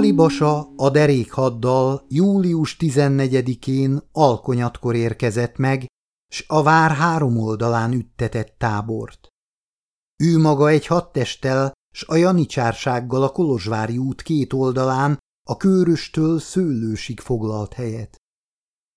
Alibasa a derékhaddal július 14-én alkonyatkor érkezett meg, s a vár három oldalán üttetett tábort. Ő maga egy hadtesttel, s a janicsársággal a Kolozsvári út két oldalán a kőröstől szőlősig foglalt helyet.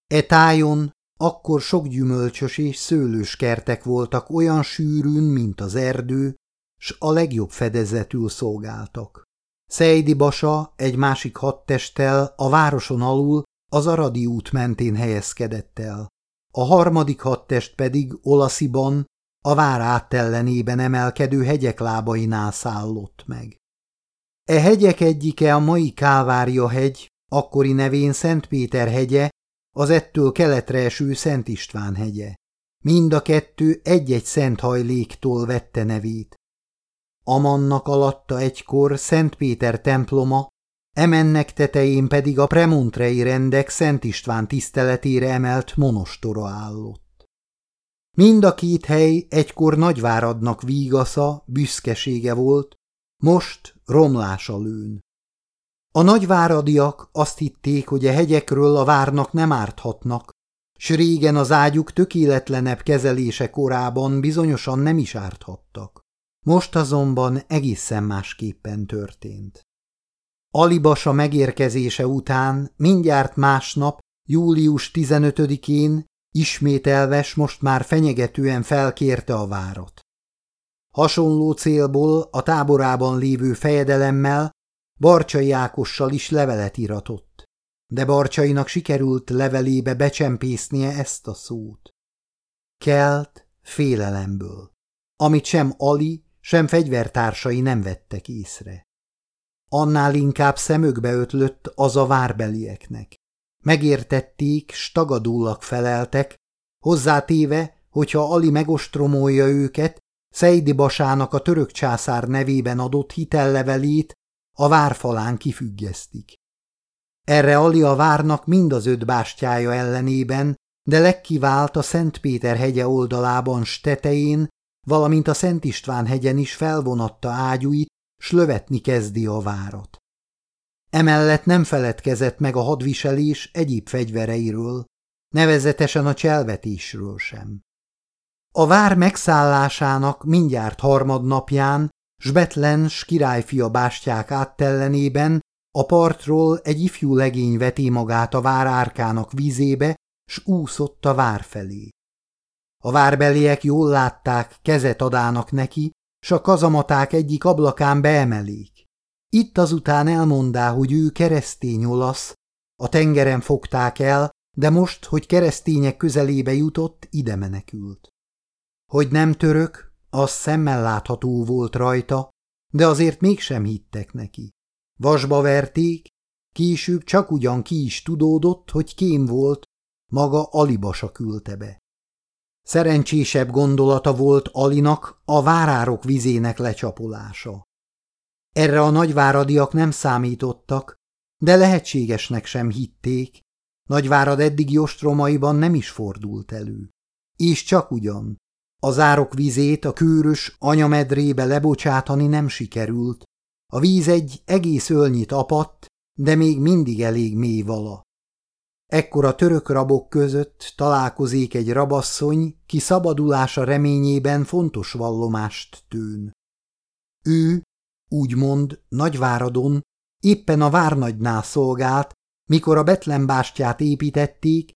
E tájon akkor sok gyümölcsös és szőlős kertek voltak olyan sűrűn, mint az erdő, s a legjobb fedezetül szolgáltak. Szejdi Basa egy másik hadtesttel a városon alul az Aradi út mentén helyezkedett el. A harmadik hadtest pedig Olasziban, a vár áttellenében emelkedő hegyek lábainál szállott meg. E hegyek egyike a mai Kálvária hegy, akkori nevén Szent Péter hegye, az ettől keletre eső Szent István hegye. Mind a kettő egy-egy szent hajléktól vette nevét. Amannak alatta egykor Szent Péter temploma, emennek tetején pedig a premontrei rendek Szent István tiszteletére emelt monostora állott. Mind a két hely egykor Nagyváradnak vígasza, büszkesége volt, most romlása lőn. A nagyváradiak azt hitték, hogy a hegyekről a várnak nem árthatnak, s régen az ágyuk tökéletlenebb kezelése korában bizonyosan nem is árthattak. Most azonban egészen másképpen történt. Alibasa megérkezése után mindjárt másnap, július 15-én ismét elves most már fenyegetően felkérte a várat. Hasonló célból a táborában lévő fejedelemmel Barcsai Ákossal is levelet iratott, de Barcsainak sikerült levelébe becsempésznie ezt a szót. Kelt félelemből, amit sem Ali, sem fegyvertársai nem vettek észre. Annál inkább szemökbe ötlött az a várbelieknek. Megértették, stagadólag feleltek, hozzátéve, hogyha Ali megostromolja őket, Szeidi Basának a török császár nevében adott hitellevelét a várfalán kifüggesztik. Erre Ali a várnak mind az öt bástyája ellenében, de legkivált a Szent Péter hegye oldalában stetején, valamint a Szent István hegyen is felvonatta ágyúit, s lövetni kezdi a várat. Emellett nem feledkezett meg a hadviselés egyéb fegyvereiről, nevezetesen a cselvetésről sem. A vár megszállásának mindjárt harmadnapján Sbetlen s királyfia bástyák áttellenében a partról egy ifjú legény veti magát a várárkának vízébe, s úszott a vár felé. A várbeliek jól látták, kezet adának neki, s a kazamaták egyik ablakán beemelik. Itt azután elmondá, hogy ő keresztény olasz, a tengeren fogták el, de most, hogy keresztények közelébe jutott, ide menekült. Hogy nem török, az szemmel látható volt rajta, de azért mégsem hittek neki. Vasba verték, később csak ugyan ki is tudódott, hogy kém volt, maga Alibasa küldte be. Szerencsésebb gondolata volt Alinak a várárok vizének lecsapolása. Erre a nagyváradiak nem számítottak, de lehetségesnek sem hitték, Nagyvárad eddig ostromaiban nem is fordult elő. És csak ugyan, az árok vizét a kőrös anyamedrébe lebocsátani nem sikerült. A víz egy egész ölnyit apadt, de még mindig elég mély vala. Ekkor a török rabok között találkozik egy rabasszony, ki szabadulása reményében fontos vallomást tűn. Ő, úgymond, Nagyváradon, éppen a várnagynál szolgált, mikor a betlembástyát építették,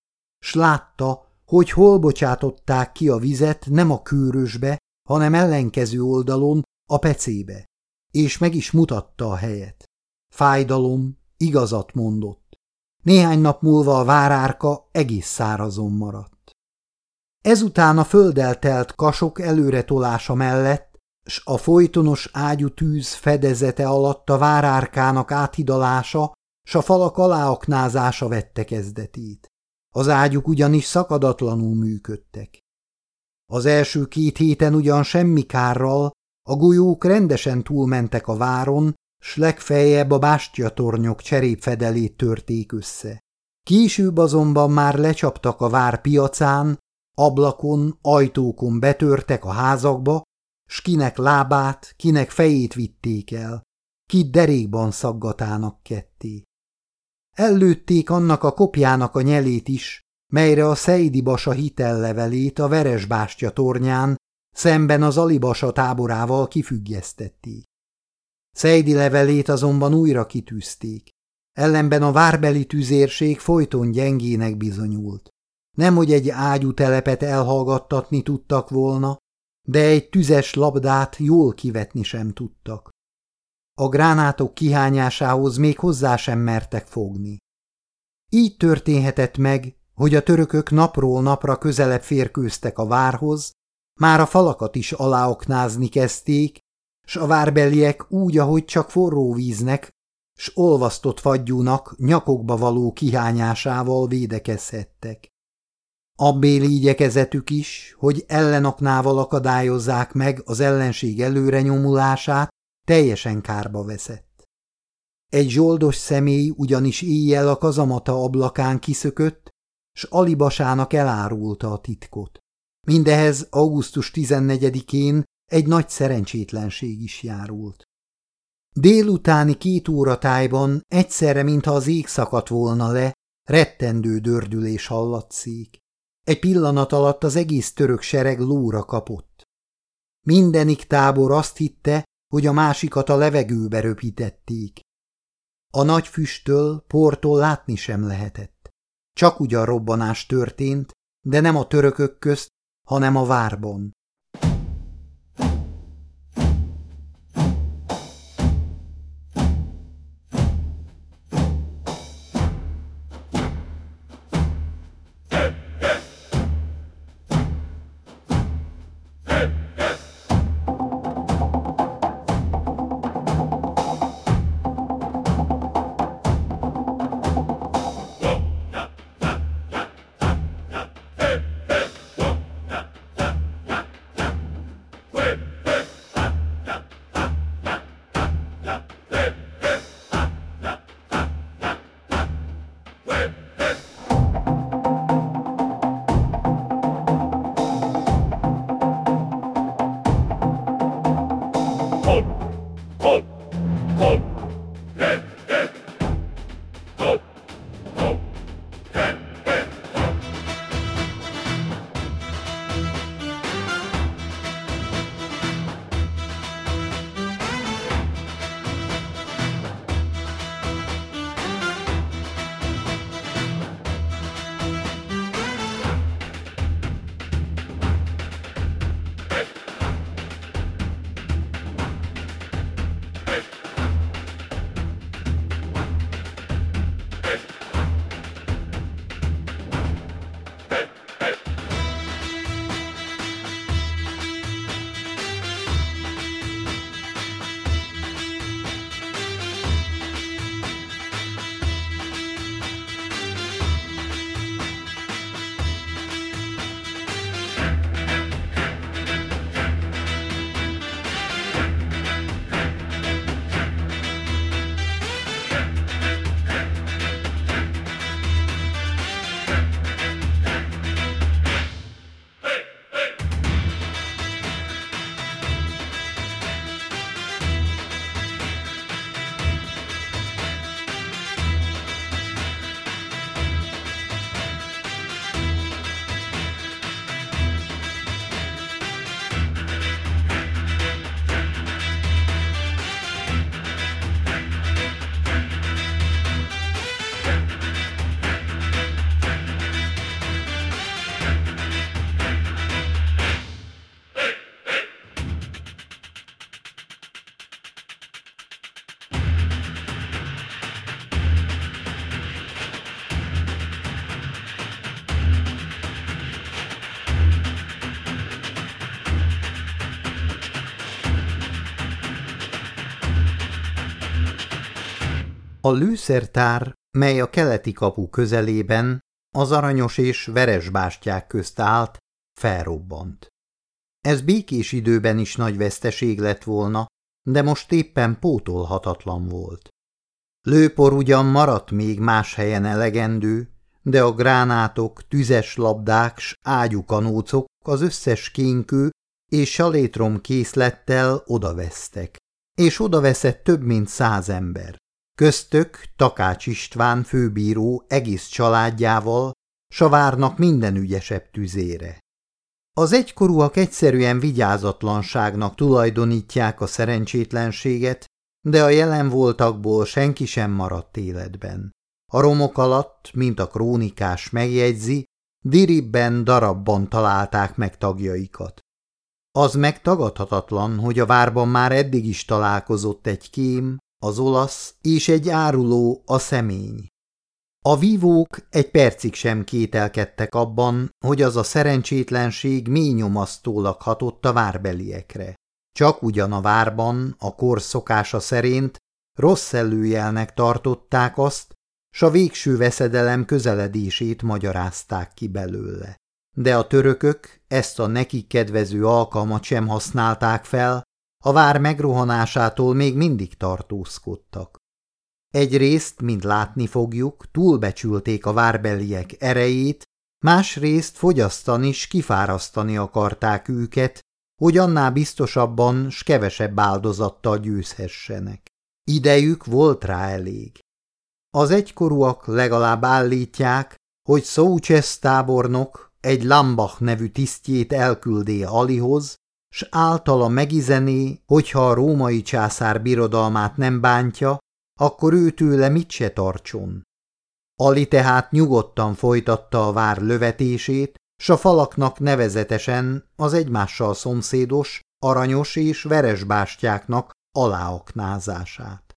s látta, hogy hol bocsátották ki a vizet nem a kőrösbe, hanem ellenkező oldalon, a pecébe, és meg is mutatta a helyet. Fájdalom, igazat mondott. Néhány nap múlva a várárka egész szárazon maradt. Ezután a földdel telt kasok előre tolása mellett, s a folytonos ágyú tűz fedezete alatt a várárkának áthidalása, s a falak aláaknázása vette kezdetét. Az ágyuk ugyanis szakadatlanul működtek. Az első két héten ugyan semmi kárral, a golyók rendesen túlmentek a váron, s legfeljebb a bástyatornyok cserépfedelét törték össze. Később azonban már lecsaptak a vár piacán, ablakon, ajtókon betörtek a házakba, s kinek lábát, kinek fejét vitték el. ki derékban szaggatának ketté. Ellőtték annak a kopjának a nyelét is, melyre a Szeidi Basa hitellevelét a Veresbástya tornyán szemben az Alibasa táborával kifüggesztették. Szeidi levelét azonban újra kitűzték. Ellenben a várbeli tüzérség folyton gyengének bizonyult. Nemhogy egy ágyú telepet elhallgattatni tudtak volna, de egy tüzes labdát jól kivetni sem tudtak. A gránátok kihányásához még hozzá sem mertek fogni. Így történhetett meg, hogy a törökök napról napra közelebb férkőztek a várhoz, már a falakat is aláoknázni kezdték, s a várbeliek úgy, ahogy csak forró víznek, s olvasztott fagyúnak nyakokba való kihányásával védekezhettek. Abbéli igyekezetük is, hogy ellenaknával akadályozzák meg az ellenség előre nyomulását, teljesen kárba veszett. Egy zsoldos személy ugyanis éjjel a kazamata ablakán kiszökött, s Alibasának elárulta a titkot. Mindehez augusztus 14-én egy nagy szerencsétlenség is járult. Délutáni két óra tájban egyszerre, mintha az ég szakadt volna le, rettendő dördülés hallatszik. Egy pillanat alatt az egész török sereg lóra kapott. Mindenik tábor azt hitte, hogy a másikat a levegőbe röpítették. A nagy füsttől, portól látni sem lehetett. Csak ugyan robbanás történt, de nem a törökök közt, hanem a várban. you A lőszertár, mely a keleti kapu közelében, az aranyos és veres bástyák közt állt, felrobbant. Ez békés időben is nagy veszteség lett volna, de most éppen pótolhatatlan volt. Lőpor ugyan maradt még más helyen elegendő, de a gránátok, tüzes labdák s ágyukanócok az összes kénkő és salétrom készlettel odavesztek. és oda veszett több mint száz ember. Köztök Takács István főbíró egész családjával, s a várnak minden ügyesebb tüzére. Az egykorúak egyszerűen vigyázatlanságnak tulajdonítják a szerencsétlenséget, de a jelen voltakból senki sem maradt életben. A romok alatt, mint a krónikás megjegyzi, diribben darabban találták meg tagjaikat. Az megtagadhatatlan, hogy a várban már eddig is találkozott egy kém, az olasz és egy áruló, a személy. A vívók egy percig sem kételkedtek abban, hogy az a szerencsétlenség mély nyomasztólag hatott a várbeliekre. Csak ugyan a várban, a kor szokása szerint rossz előjelnek tartották azt, s a végső veszedelem közeledését magyarázták ki belőle. De a törökök ezt a nekik kedvező alkalmat sem használták fel, a vár megrohanásától még mindig tartózkodtak. Egyrészt, mint látni fogjuk, túlbecsülték a várbeliek erejét, másrészt fogyasztani s kifárasztani akarták őket, hogy annál biztosabban s kevesebb áldozattal győzhessenek. Idejük volt rá elég. Az egykorúak legalább állítják, hogy Szócsesz tábornok egy Lambach nevű tisztjét elküldé Alihoz, s általa megizené, hogyha a római császár birodalmát nem bántja, akkor ő tőle mit se tartson. Ali tehát nyugodtan folytatta a vár lövetését, s a falaknak nevezetesen az egymással szomszédos, aranyos és veres bástyáknak aláaknázását.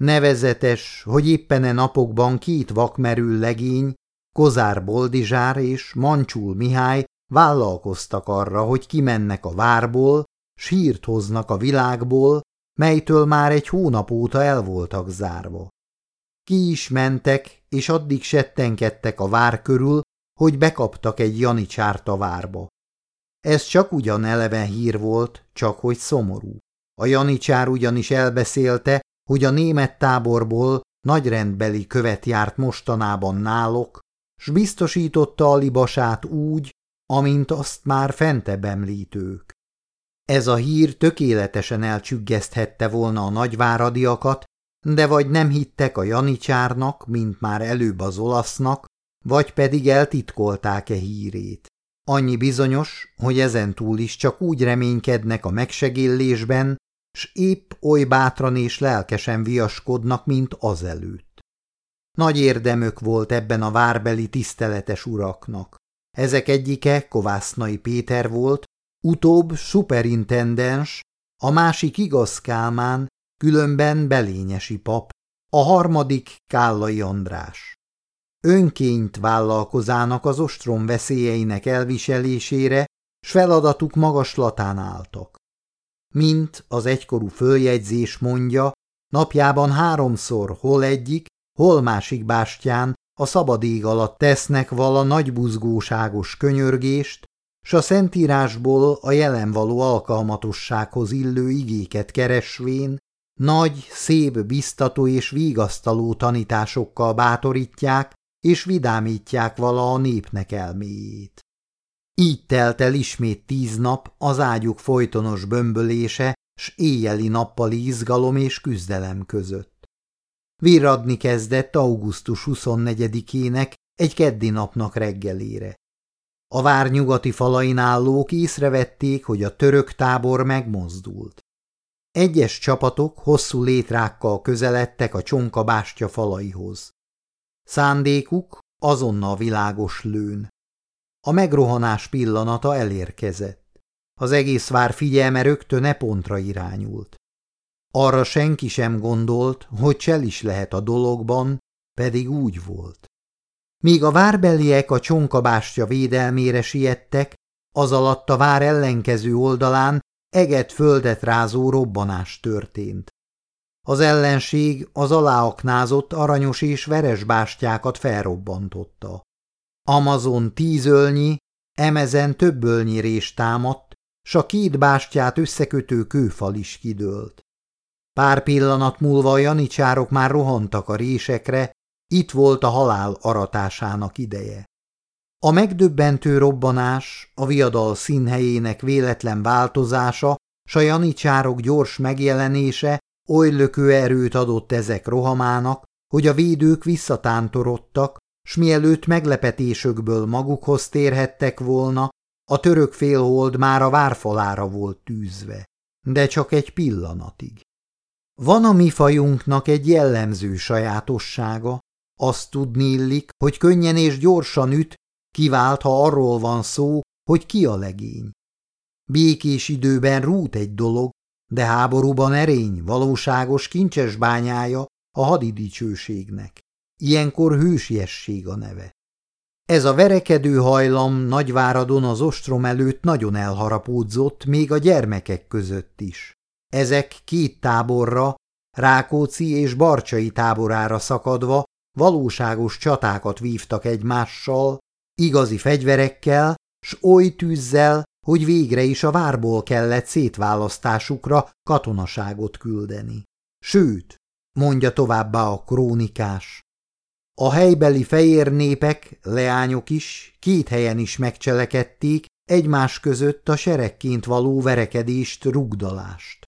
Nevezetes, hogy éppen e napokban két vakmerül legény, Kozár Boldizsár és Mancsul Mihály vállalkoztak arra, hogy kimennek a várból, sírt hoznak a világból, melytől már egy hónap óta el voltak zárva. Ki is mentek, és addig settenkedtek a vár körül, hogy bekaptak egy janicsárt a várba. Ez csak ugyan eleven hír volt, csak hogy szomorú. A janicsár ugyanis elbeszélte, hogy a német táborból nagyrendbeli követ járt mostanában nálok, s biztosította a libasát úgy, amint azt már fentebb említők. Ez a hír tökéletesen elcsüggeszthette volna a nagyváradiakat, de vagy nem hittek a janicsárnak, mint már előbb az olasznak, vagy pedig eltitkolták-e hírét. Annyi bizonyos, hogy ezentúl is csak úgy reménykednek a megsegélésben, s épp oly bátran és lelkesen viaskodnak, mint azelőtt. Nagy érdemök volt ebben a várbeli tiszteletes uraknak. Ezek egyike Kovásznai Péter volt, utóbb superintendens, a másik igaz Kálmán, különben belényesi pap, a harmadik Kállai András. Önként vállalkozának az ostrom veszélyeinek elviselésére, s feladatuk magaslatán álltak. Mint az egykorú följegyzés mondja, napjában háromszor hol egyik, hol másik bástyán a szabad ég alatt tesznek vala nagy buzgóságos könyörgést, s a szentírásból a jelen való alkalmatossághoz illő igéket keresvén, nagy, szép, biztató és vigasztaló tanításokkal bátorítják és vidámítják vala a népnek elméjét. Így telt el ismét tíz nap az ágyuk folytonos bömbölése s éjjeli nappali izgalom és küzdelem között. Virradni kezdett augusztus 24-ének egy keddi napnak reggelére. A vár nyugati falain állók észrevették, hogy a török tábor megmozdult. Egyes csapatok hosszú létrákkal közeledtek a csonkabástya falaihoz. Szándékuk azonnal világos lőn. A megrohanás pillanata elérkezett. Az egész vár figyelme rögtön e pontra irányult. Arra senki sem gondolt, hogy csel is lehet a dologban, pedig úgy volt. Míg a várbeliek a csonkabástya védelmére siettek, az alatt a vár ellenkező oldalán eget földet rázó robbanás történt. Az ellenség az aláaknázott aranyos és veres bástyákat felrobbantotta. Amazon tízölnyi, emezen többölnyi rés támadt, s a két bástyát összekötő kőfal is kidőlt. Pár pillanat múlva a janicsárok már rohantak a résekre, itt volt a halál aratásának ideje. A megdöbbentő robbanás, a viadal színhelyének véletlen változása s a janicsárok gyors megjelenése oly lökő erőt adott ezek rohamának, hogy a védők visszatántorodtak, s mielőtt meglepetésökből magukhoz térhettek volna, a török félhold már a várfalára volt tűzve, de csak egy pillanatig. Van a mi fajunknak egy jellemző sajátossága, azt tudni illik, hogy könnyen és gyorsan üt, kivált, ha arról van szó, hogy ki a legény. Békés időben rút egy dolog, de háborúban erény, valóságos kincses bányája a hadidicsőségnek. Ilyenkor hősiesség a neve. Ez a verekedő hajlam Nagyváradon az ostrom előtt nagyon elharapódzott, még a gyermekek között is. Ezek két táborra, Rákóczi és Barcsai táborára szakadva valóságos csatákat vívtak egymással, igazi fegyverekkel, s oly tűzzel, hogy végre is a várból kellett szétválasztásukra katonaságot küldeni. Sőt, mondja továbbá a krónikás, a helybeli fehér népek, leányok is, két helyen is megcselekedték egymás között a seregként való verekedést, rugdalást.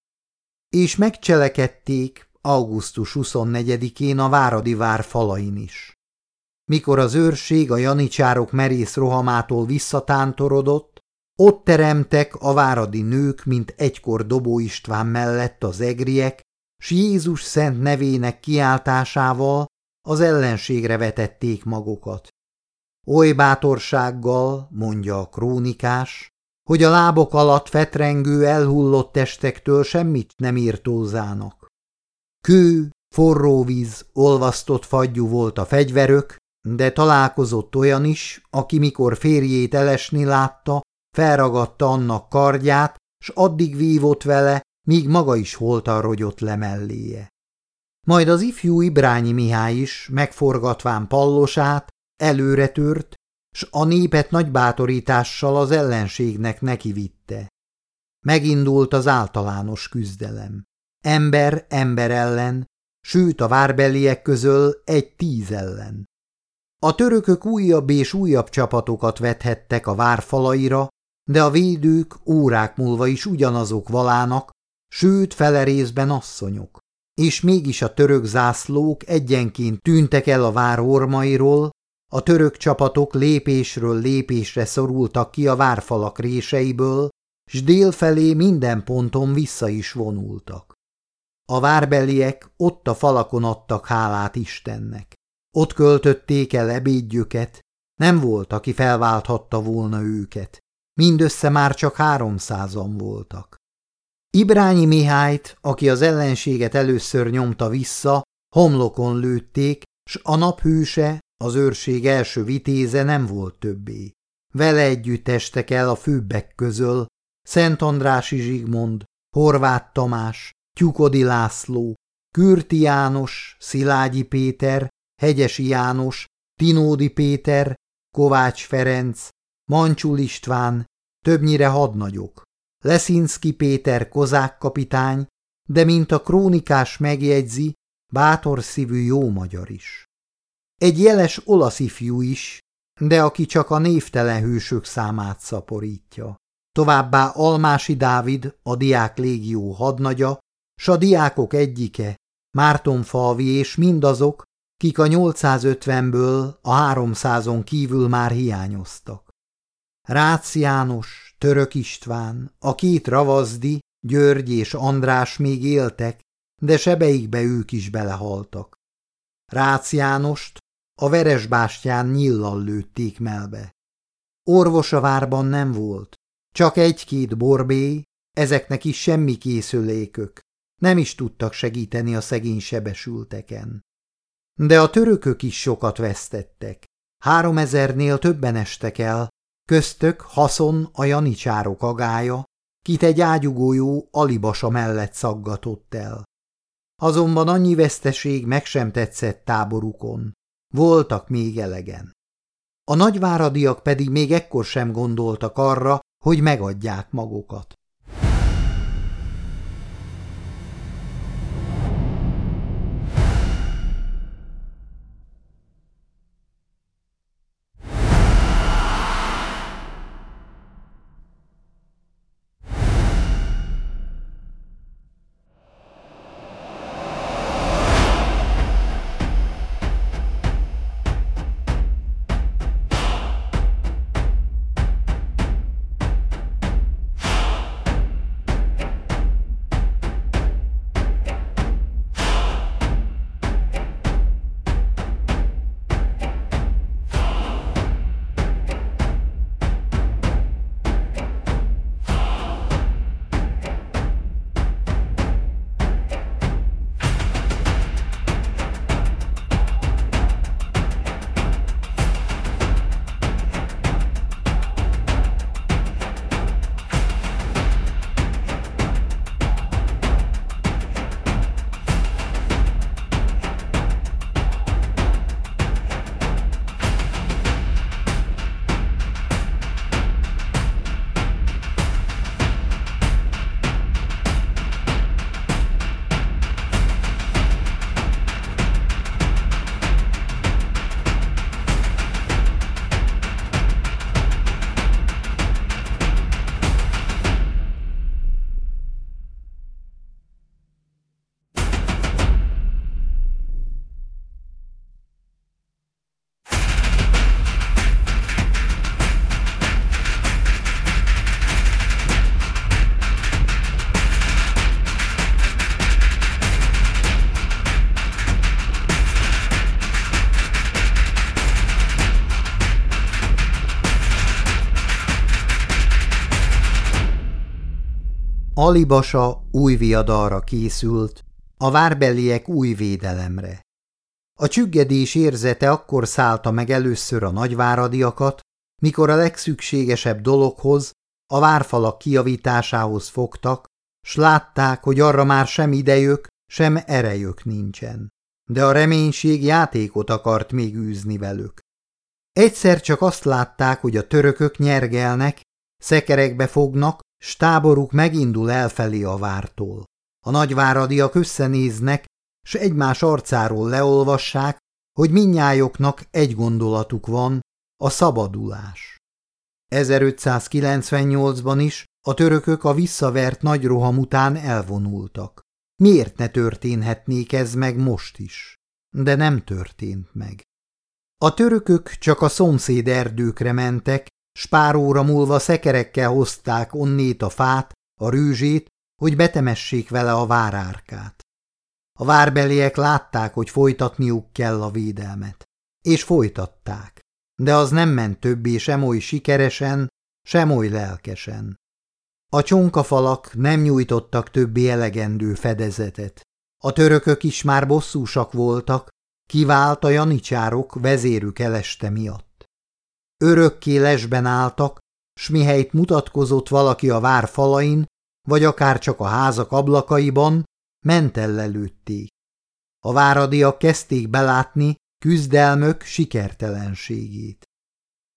És megcselekedték augusztus 24-én a Váradi vár falain is. Mikor az őrség a janicsárok merész rohamától visszatántorodott, ott teremtek a váradi nők, mint egykor Dobó István mellett az egriek, s Jézus szent nevének kiáltásával az ellenségre vetették magukat. Oly bátorsággal, mondja a krónikás, hogy a lábok alatt fetrengő, elhullott testektől semmit nem írtózának. Kő, forró víz, olvasztott fagyú volt a fegyverök, de találkozott olyan is, aki mikor férjét elesni látta, felragadta annak kardját, s addig vívott vele, míg maga is holtan rogyott le melléje. Majd az ifjú Ibrányi Mihály is, megforgatván pallosát, előre tört, s a népet nagy bátorítással az ellenségnek nekivitte. Megindult az általános küzdelem. Ember ember ellen, sőt a várbeliek közöl egy tíz ellen. A törökök újabb és újabb csapatokat vethettek a várfalaira, de a védők órák múlva is ugyanazok valának, sőt fele részben asszonyok és mégis a török zászlók egyenként tűntek el a vár ormairól, a török csapatok lépésről lépésre szorultak ki a várfalak réseiből, s délfelé minden ponton vissza is vonultak. A várbeliek ott a falakon adtak hálát Istennek. Ott költötték el ebédjüket, nem volt, aki felválthatta volna őket. Mindössze már csak háromszázan voltak. Ibrányi Mihályt, aki az ellenséget először nyomta vissza, homlokon lőtték, s a naphőse, az őrség első vitéze nem volt többé. Vele együtt estek el a főbbek közöl Szent Andrási Zsigmond, Horváth Tamás, Tyukodi László, Kürti János, Szilágyi Péter, Hegyesi János, Tinódi Péter, Kovács Ferenc, Mancsul István, többnyire hadnagyok. Leszinszki Péter kozák kapitány, de mint a krónikás megjegyzi, bátor szívű jó magyar is. Egy jeles olasz ifjú is, de aki csak a névtelen hősök számát szaporítja. Továbbá Almási Dávid, a diák légió hadnagya, s a diákok egyike, Mártonfalvi és mindazok, kik a 850-ből a 300-on kívül már hiányoztak. Rácz János, Török István, a két ravazdi, György és András még éltek, de sebeikbe ők is belehaltak. Rácz Jánost a Veresbástyán nyillal lőtték melbe. Orvos a várban nem volt, csak egy-két borbély, ezeknek is semmi készülékök, nem is tudtak segíteni a szegény sebesülteken. De a törökök is sokat vesztettek. Három ezernél többen estek el, Köztök haszon a janicsárok agája, kit egy ágyugójó alibasa mellett szaggatott el. Azonban annyi veszteség meg sem tetszett táborukon. Voltak még elegen. A nagyváradiak pedig még ekkor sem gondoltak arra, hogy megadják magukat. Alibasa új viadalra készült, a várbeliek új védelemre. A csüggedés érzete akkor szállta meg először a nagyváradiakat, mikor a legszükségesebb dologhoz, a várfalak kiavításához fogtak, s látták, hogy arra már sem idejök, sem erejök nincsen. De a reménység játékot akart még űzni velük. Egyszer csak azt látták, hogy a törökök nyergelnek, szekerekbe fognak, s táboruk megindul elfelé a vártól. A nagyváradiak összenéznek, s egymás arcáról leolvassák, hogy minnyájoknak egy gondolatuk van, a szabadulás. 1598-ban is a törökök a visszavert nagy roham után elvonultak. Miért ne történhetnék ez meg most is? De nem történt meg. A törökök csak a szomszéd erdőkre mentek, spáróra múlva szekerekkel hozták onnét a fát, a rűzsét, hogy betemessék vele a várárkát. A várbeliek látták, hogy folytatniuk kell a védelmet. És folytatták. De az nem ment többé sem oly sikeresen, sem oly lelkesen. A csonkafalak nem nyújtottak többé elegendő fedezetet. A törökök is már bosszúsak voltak, kivált a janicsárok vezérük eleste miatt. Örökké lesben álltak, s mihelyt mutatkozott valaki a vár falain, vagy akár csak a házak ablakaiban, mentellelődték. A váradiak kezdték belátni küzdelmök sikertelenségét.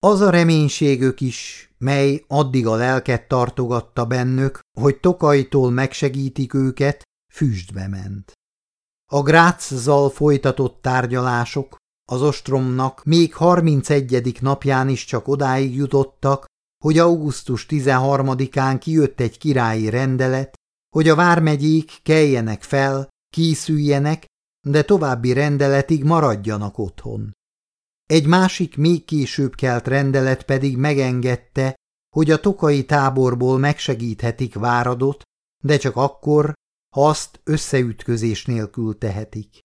Az a reménységük is, mely addig a lelket tartogatta bennük, hogy Tokaitól megsegítik őket, füstbe ment. A Gráczzal folytatott tárgyalások az ostromnak még 31. napján is csak odáig jutottak, hogy augusztus 13-án kijött egy királyi rendelet, hogy a vármegyék keljenek fel, készüljenek, de további rendeletig maradjanak otthon. Egy másik, még később kelt rendelet pedig megengedte, hogy a tokai táborból megsegíthetik Váradot, de csak akkor, ha azt összeütközés nélkül tehetik.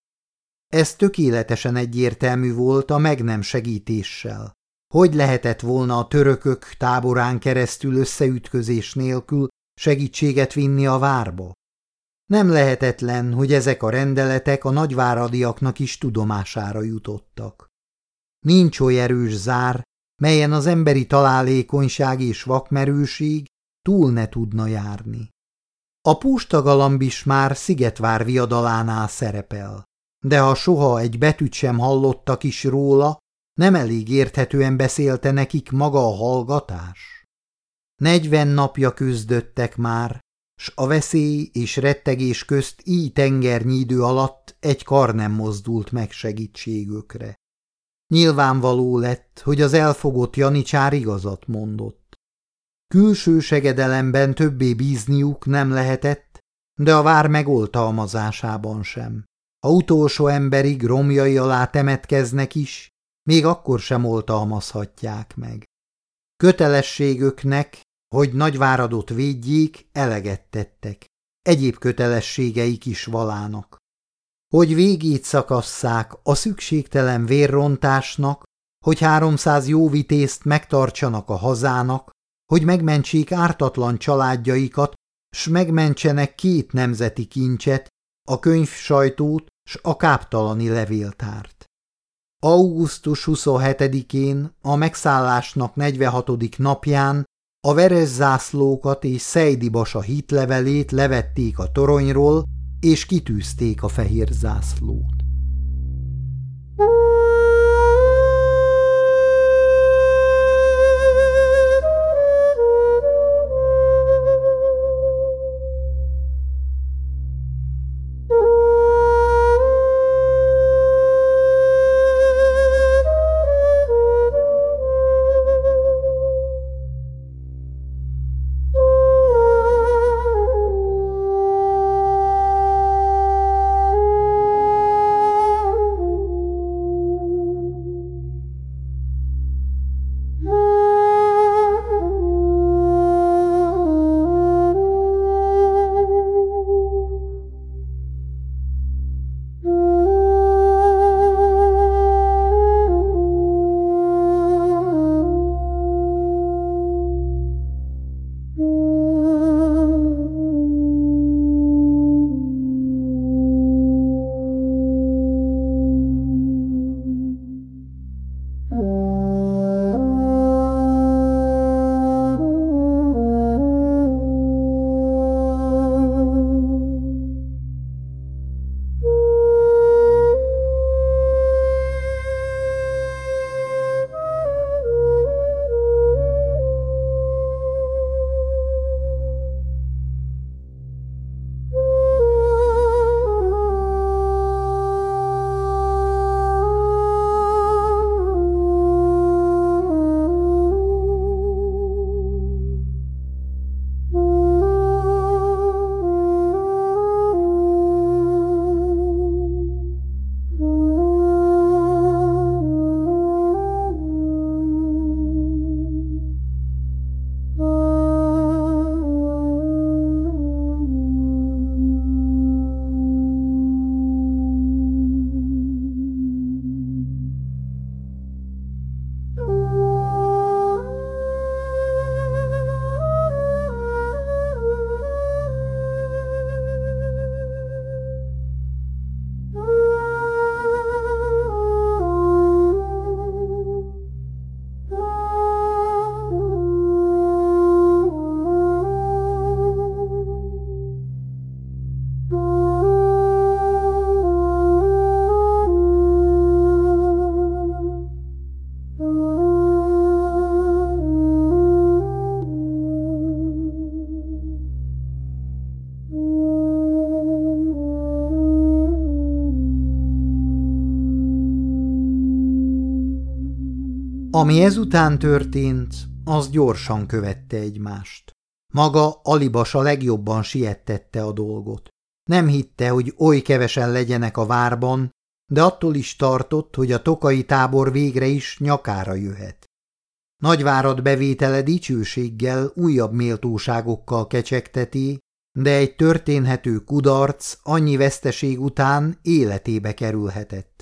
Ez tökéletesen egyértelmű volt a meg nem segítéssel. Hogy lehetett volna a törökök táborán keresztül összeütközés nélkül segítséget vinni a várba? Nem lehetetlen, hogy ezek a rendeletek a nagyváradiaknak is tudomására jutottak. Nincs oly erős zár, melyen az emberi találékonyság és vakmerőség túl ne tudna járni. A pústagalamb is már Szigetvár viadalánál szerepel, de ha soha egy betűt sem hallottak is róla, nem elég érthetően beszélte nekik maga a hallgatás? Negyven napja küzdöttek már, s a veszély és rettegés közt így tengernyi idő alatt egy kar nem mozdult meg segítségükre. Nyilvánvaló lett, hogy az elfogott Janicsár igazat mondott. Külső segedelemben többé bízniuk nem lehetett, de a vár megoltalmazásában sem. A utolsó emberig romjai alá temetkeznek is, még akkor sem oltalmazhatják meg. Kötelességüknek, hogy nagyváradot védjék, eleget tettek. Egyéb kötelességeik is valának. Hogy végét szakasszák a szükségtelen vérrontásnak, hogy háromszáz jó vitézt megtartsanak a hazának, hogy megmentsék ártatlan családjaikat, s megmentsenek két nemzeti kincset, a könyv sajtót, s a káptalani levéltárt. Augusztus 27-én, a megszállásnak 46. napján a veres zászlókat és Szejdi Basa hitlevelét levették a toronyról, és kitűzték a fehér zászlót. Ami ezután történt, az gyorsan követte egymást. Maga Alibas a legjobban siettette a dolgot. Nem hitte, hogy oly kevesen legyenek a várban, de attól is tartott, hogy a tokai tábor végre is nyakára jöhet. Nagyvárad bevétele dicsőséggel, újabb méltóságokkal kecsegteti, de egy történhető kudarc annyi veszteség után életébe kerülhetett.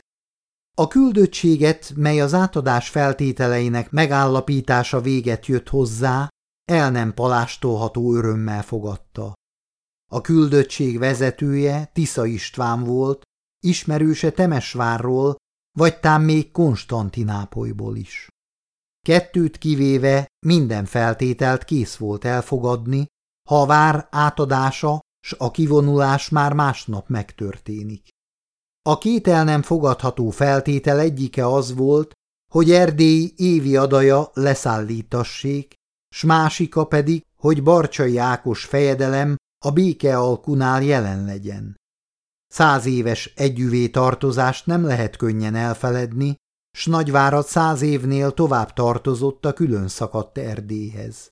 A küldöttséget, mely az átadás feltételeinek megállapítása véget jött hozzá, el nem palástolható örömmel fogadta. A küldöttség vezetője Tisza István volt, ismerőse Temesvárról, vagy tám még Konstantinápolyból is. Kettőt kivéve minden feltételt kész volt elfogadni, ha a vár átadása s a kivonulás már másnap megtörténik. A két el nem fogadható feltétel egyike az volt, hogy Erdély évi adaja leszállítassék, s másika pedig, hogy Barcsai Ákos fejedelem a béke alkunál jelen legyen. Száz éves együvé tartozást nem lehet könnyen elfeledni, s Nagyvárad száz évnél tovább tartozott a külön szakadt Erdélyhez.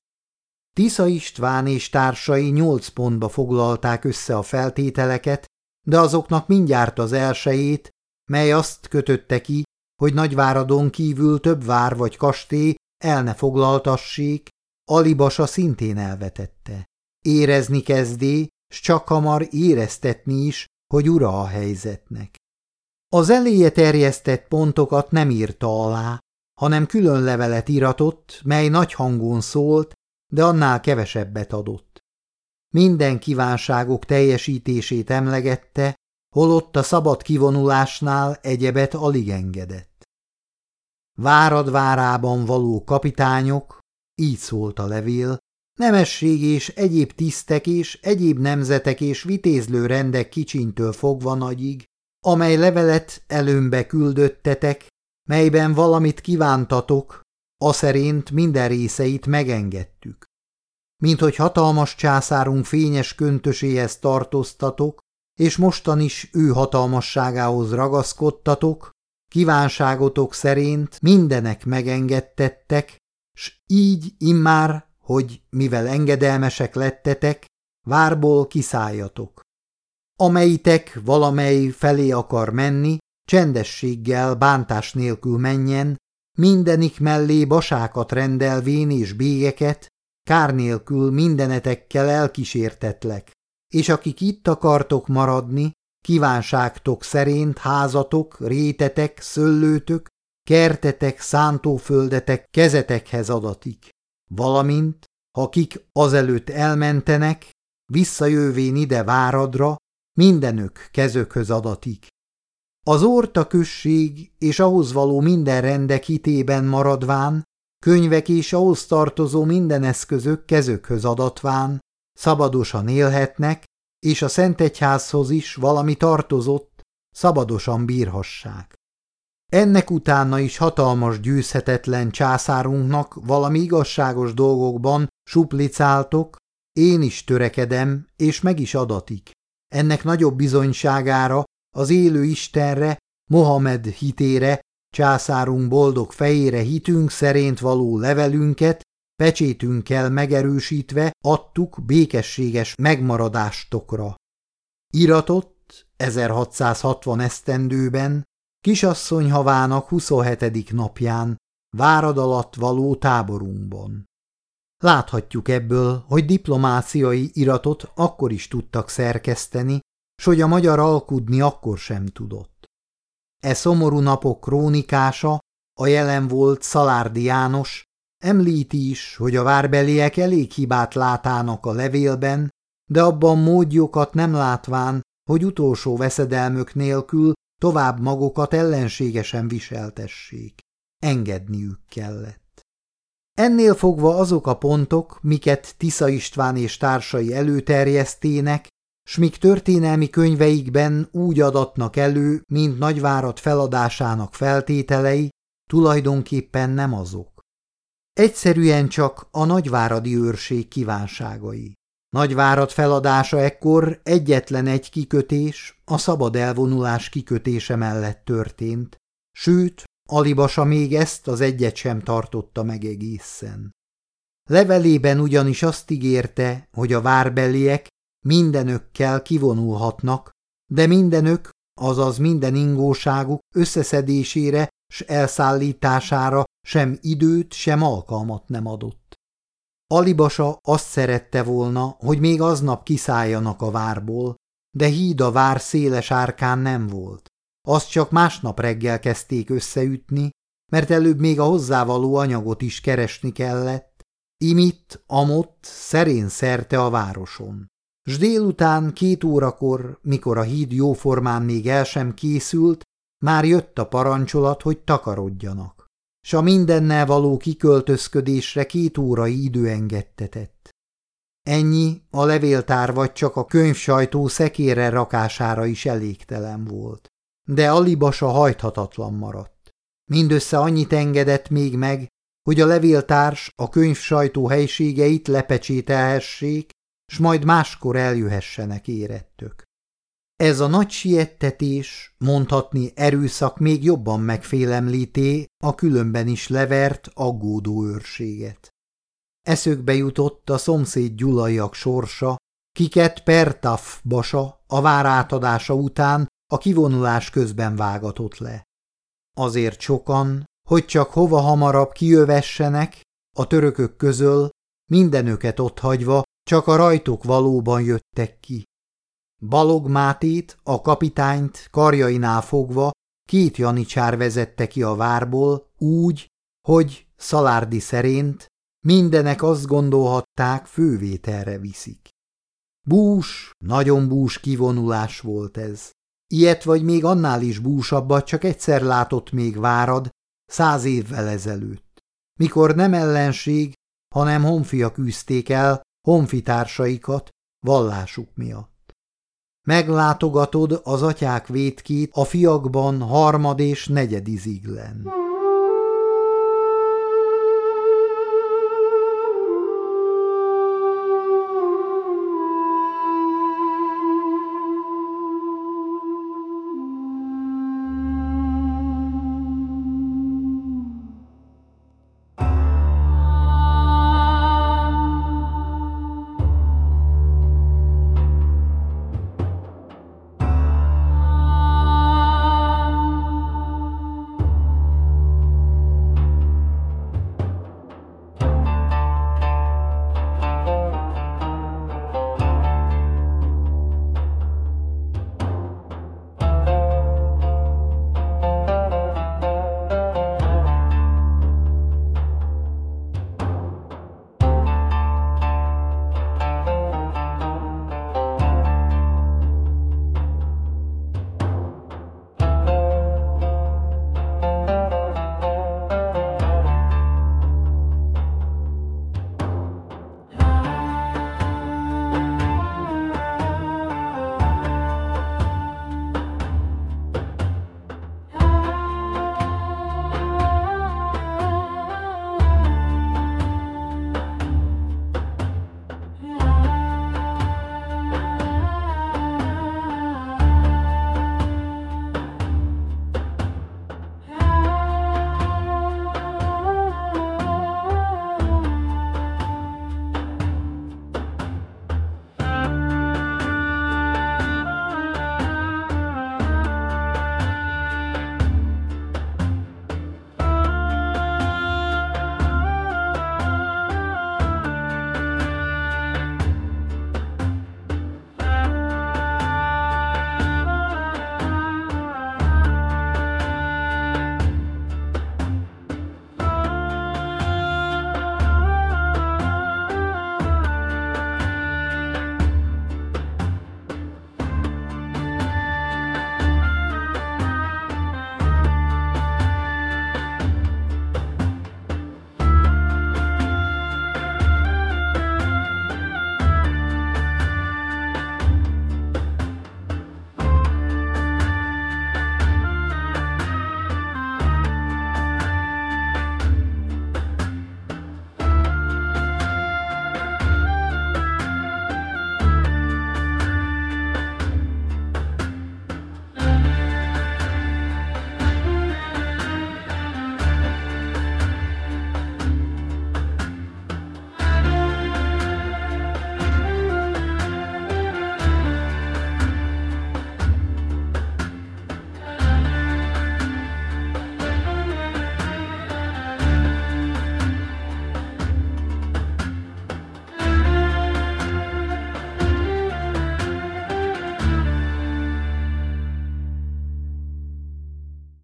Tisza István és társai nyolc pontba foglalták össze a feltételeket, de azoknak mindjárt az elsejét, mely azt kötötte ki, hogy Nagyváradon kívül több vár vagy kastély el ne foglaltassék, Alibasa szintén elvetette. Érezni kezdé, s csak hamar éreztetni is, hogy ura a helyzetnek. Az eléje terjesztett pontokat nem írta alá, hanem külön levelet iratott, mely nagy hangon szólt, de annál kevesebbet adott. Minden kívánságok teljesítését emlegette, holott a szabad kivonulásnál egyebet alig engedett. Várad várában való kapitányok, így szólt a levél, nemesség és egyéb tisztek és egyéb nemzetek és vitézlő rendek kicsintől fogva nagyig, amely levelet előmbe küldöttetek, melyben valamit kívántatok, a szerint minden részeit megengedtük. Mint hogy hatalmas császárunk fényes köntöséhez tartoztatok, és mostan is ő hatalmasságához ragaszkodtatok, kívánságotok szerint mindenek megengedtettek, s így immár, hogy mivel engedelmesek lettetek, várból kiszálljatok. Amelyitek valamely felé akar menni, csendességgel, bántás nélkül menjen, mindenik mellé basákat rendelvén és bégeket, kár nélkül mindenetekkel elkísértetlek, és akik itt akartok maradni, kívánságtok szerint házatok, rétetek, szöllőtök, kertetek, szántóföldetek kezetekhez adatik, valamint, ha kik azelőtt elmentenek, visszajövén ide váradra, mindenök kezökhöz adatik. Az orta község és ahhoz való minden rendek hitében maradván, könyvek és ahhoz tartozó minden eszközök kezökhöz adatván, szabadosan élhetnek, és a Szentegyházhoz is valami tartozott, szabadosan bírhassák. Ennek utána is hatalmas győzhetetlen császárunknak valami igazságos dolgokban suplicáltok, én is törekedem, és meg is adatik. Ennek nagyobb bizonyságára az élő Istenre, Mohamed hitére, császárunk boldog fejére hitünk szerint való levelünket, pecsétünkkel megerősítve adtuk békességes megmaradástokra. Iratott 1660 esztendőben, kisasszony havának 27. napján, várad alatt való táborunkban. Láthatjuk ebből, hogy diplomáciai iratot akkor is tudtak szerkeszteni, s hogy a magyar alkudni akkor sem tudott. E szomorú napok krónikása, a jelen volt Szalárdi János, említi is, hogy a várbeliek elég hibát látának a levélben, de abban módjokat nem látván, hogy utolsó veszedelmök nélkül tovább magukat ellenségesen viseltessék. Engedniük kellett. Ennél fogva azok a pontok, miket Tisza István és társai előterjesztének, s mik történelmi könyveikben úgy adatnak elő, mint nagyvárat feladásának feltételei, tulajdonképpen nem azok. Egyszerűen csak a nagyváradi őrség kívánságai. Nagyvárad feladása ekkor egyetlen egy kikötés, a szabad elvonulás kikötése mellett történt, sőt, Alibasa még ezt az egyet sem tartotta meg egészen. Levelében ugyanis azt ígérte, hogy a várbeliek mindenökkel kivonulhatnak, de mindenök, azaz minden ingóságuk összeszedésére s elszállítására sem időt, sem alkalmat nem adott. Alibasa azt szerette volna, hogy még aznap kiszálljanak a várból, de híd a vár széles árkán nem volt. Azt csak másnap reggel kezdték összeütni, mert előbb még a hozzávaló anyagot is keresni kellett, imitt, amott, szerén szerte a városon. S délután két órakor, mikor a híd jóformán még el sem készült, már jött a parancsolat, hogy takarodjanak, s a mindennel való kiköltözködésre két órai idő engedtetett. Ennyi a levéltár vagy csak a könyvsajtó szekére rakására is elégtelen volt. De Alibasa hajthatatlan maradt. Mindössze annyit engedett még meg, hogy a levéltárs a könyvsajtó helységeit lepecsételhessék, s majd máskor eljöhessenek érettök. Ez a nagy siettetés, mondhatni erőszak még jobban megfélemlíté a különben is levert, aggódó őrséget. Eszökbe jutott a szomszéd gyulaiak sorsa, kiket Pertaf basa a vár átadása után a kivonulás közben vágatott le. Azért sokan, hogy csak hova hamarabb kijövessenek, a törökök közöl, mindenöket hagyva, csak a rajtok valóban jöttek ki. Balog Mátét, a kapitányt karjainál fogva két janicsár vezette ki a várból úgy, hogy Szalárdi szerint mindenek azt gondolhatták fővételre viszik. Bús, nagyon bús kivonulás volt ez. Ilyet vagy még annál is búsabbat csak egyszer látott még várad, száz évvel ezelőtt, mikor nem ellenség, hanem honfiak űzték el honfitársaikat vallásuk miatt. Meglátogatod az atyák vétkét a fiakban harmad és negyediziglen.